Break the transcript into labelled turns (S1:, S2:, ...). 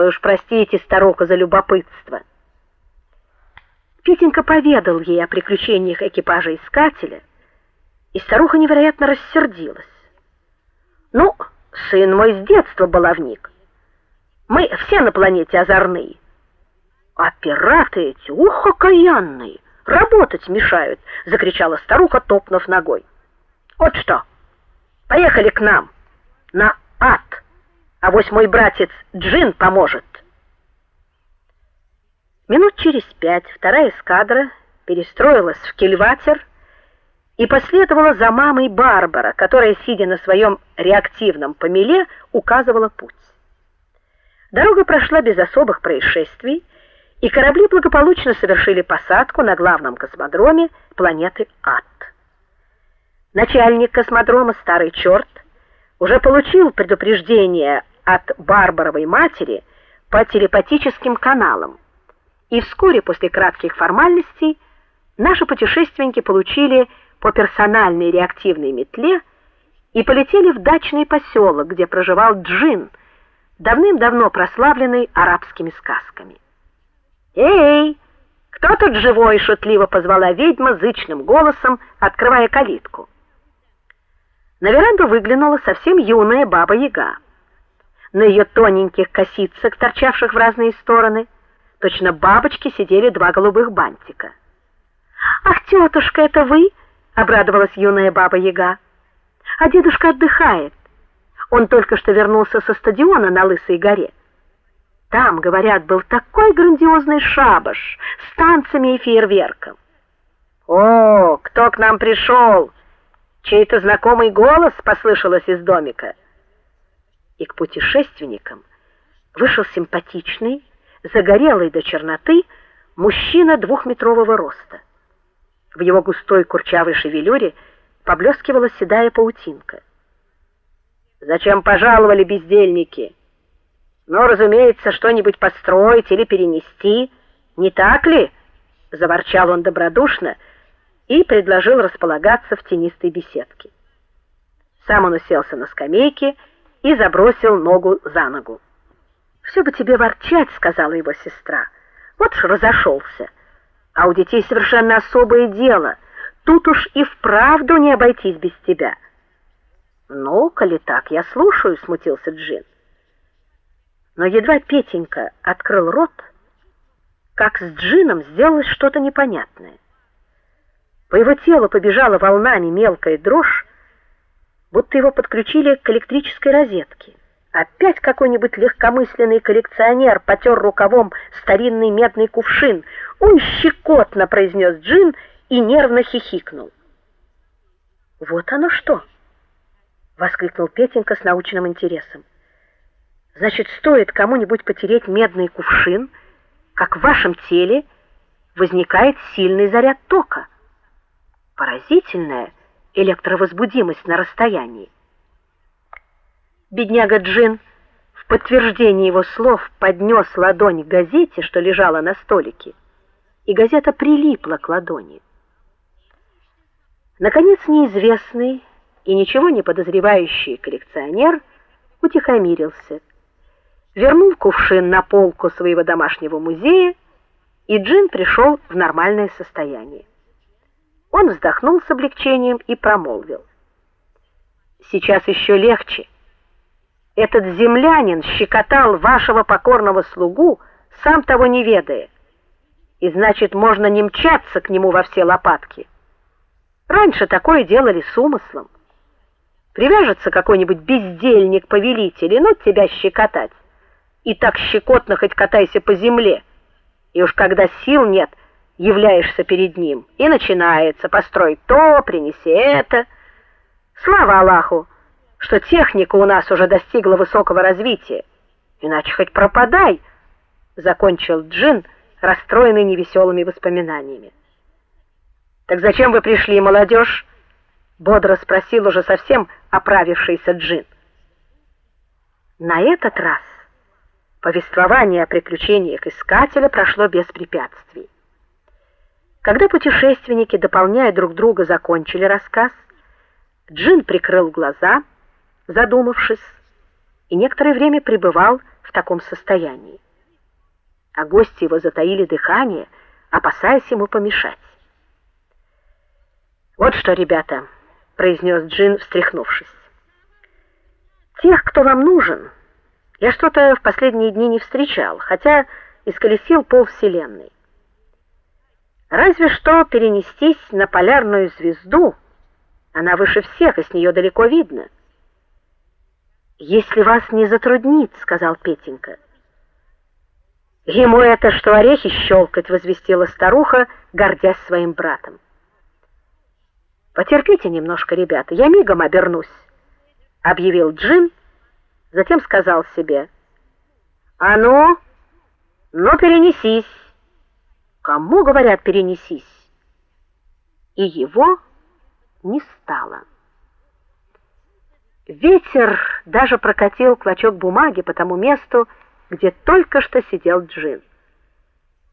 S1: Вы уж простите старуху за любопытство. Петенька поведал ей о приключениях экипажа искателя, и старуха невероятно рассердилась. Ну, сын мой с детства баловник. Мы все на планете озорные. А пираты эти, ух, окаянные, работать мешают, закричала старуха, топнув ногой. Вот что. Поехали к нам на ад. А вось мой братец Джин поможет. Минут через пять вторая эскадра перестроилась в кильватер и последовала за мамой Барбара, которая, сидя на своем реактивном помеле, указывала путь. Дорога прошла без особых происшествий, и корабли благополучно совершили посадку на главном космодроме планеты Ад. Начальник космодрома старый черт уже получил предупреждение от Барбаровой матери по телепатическим каналам. И вскоре после кратких формальностей наши путешественники получили по персональной реактивной метле и полетели в дачный поселок, где проживал Джин, давным-давно прославленный арабскими сказками. "Эй, кто тут живой?" шутливо позвала ведьма зычным голосом, открывая калитку. На веранду выглянула совсем юная баба-яга. На ее тоненьких косицах, торчавших в разные стороны, точно бабочки сидели два голубых бантика. "Ах, тетушка, это вы?" обрадовалась юная баба-яга. "А дедушка отдыхает. Он только что вернулся со стадиона на Лысой горе. Там, говорят, был такой грандиозный шабаш с танцами и фейерверком. О, кто к нам пришел?» Чей-то знакомый голос послышалось из домика. И к путешественникам вышел симпатичный, загорелый до черноты мужчина двухметрового роста. В его густой курчавой шевелюре поблескивала седая паутинка. Зачем пожаловали бездельники? Ну, разумеется, что-нибудь построить или перенести, не так ли? заворчал он добродушно и предложил располагаться в тенистой беседке. Сам он уселся на скамейке и забросил ногу за ногу. «Все бы тебе ворчать, сказала его сестра. Вот ж разошелся. А у детей совершенно особое дело. Тут уж и вправду не обойтись без тебя. Ну, коли так, я слушаю, смутился Джин. Но едва Петенька открыл рот, как с Джином сделалось что-то непонятное. По его телу побежала волнами мелкая дрожь, будто его подключили к электрической розетке. Опять какой-нибудь легкомысленный коллекционер потер рукавом старинный медный кувшин. "Ой, щекотно", произнес Джин и нервно хихикнул. "Вот оно что", воскликнул Петенька с научным интересом. "Значит, стоит кому-нибудь потереть медный кувшин, как в вашем теле возникает сильный заряд тока" поразительная электровозбудимость на расстоянии. Бедняга Джин в подтверждение его слов поднес ладонь к газете, что лежала на столике, и газета прилипла к ладони. Наконец неизвестный и ничего не подозревающий коллекционер утихомирился, вернул кувшин на полку своего домашнего музея, и Джин пришел в нормальное состояние. Он вздохнул с облегчением и промолвил: "Сейчас еще легче. Этот землянин щекотал вашего покорного слугу, сам того не ведая. И значит, можно не мчаться к нему во все лопатки. Раньше такое делали с умыслом. Привяжется какой-нибудь бездельник-повелитель и ну тебя щекотать. И так щекотно хоть катайся по земле. И уж когда сил нет, являешься перед ним, и начинается: построй то, принеси это. Слава Аллаху, что техника у нас уже достигла высокого развития. Иначе хоть пропадай, закончил Джин, расстроенный невеселыми воспоминаниями. Так зачем вы пришли, молодежь?» — бодро спросил уже совсем оправившийся Джин. На этот раз повествование о приключениях искателя прошло без препятствий. Когда путешественники, дополняя друг друга, закончили рассказ, Джин прикрыл глаза, задумавшись, и некоторое время пребывал в таком состоянии. А гости его затаили дыхание, опасаясь ему помешать. Вот что, ребята, произнес Джин, встряхнувшись. Тех, кто вам нужен, я что-то в последние дни не встречал, хотя исколесил полвселенной. Разве что перенестись на полярную звезду. Она выше всех, и с нее далеко видно. Если вас не затруднит, сказал Петенька. Ему это что орехи щелкать, возвестила старуха, гордясь своим братом. Потерпите немножко, ребята, я мигом обернусь, объявил Джин, затем сказал себе: "А ну, ну перенесись. Кому говорят перенесись?" И его не стало. Ветер даже прокатил клочок бумаги по тому месту, где только что сидел Джин.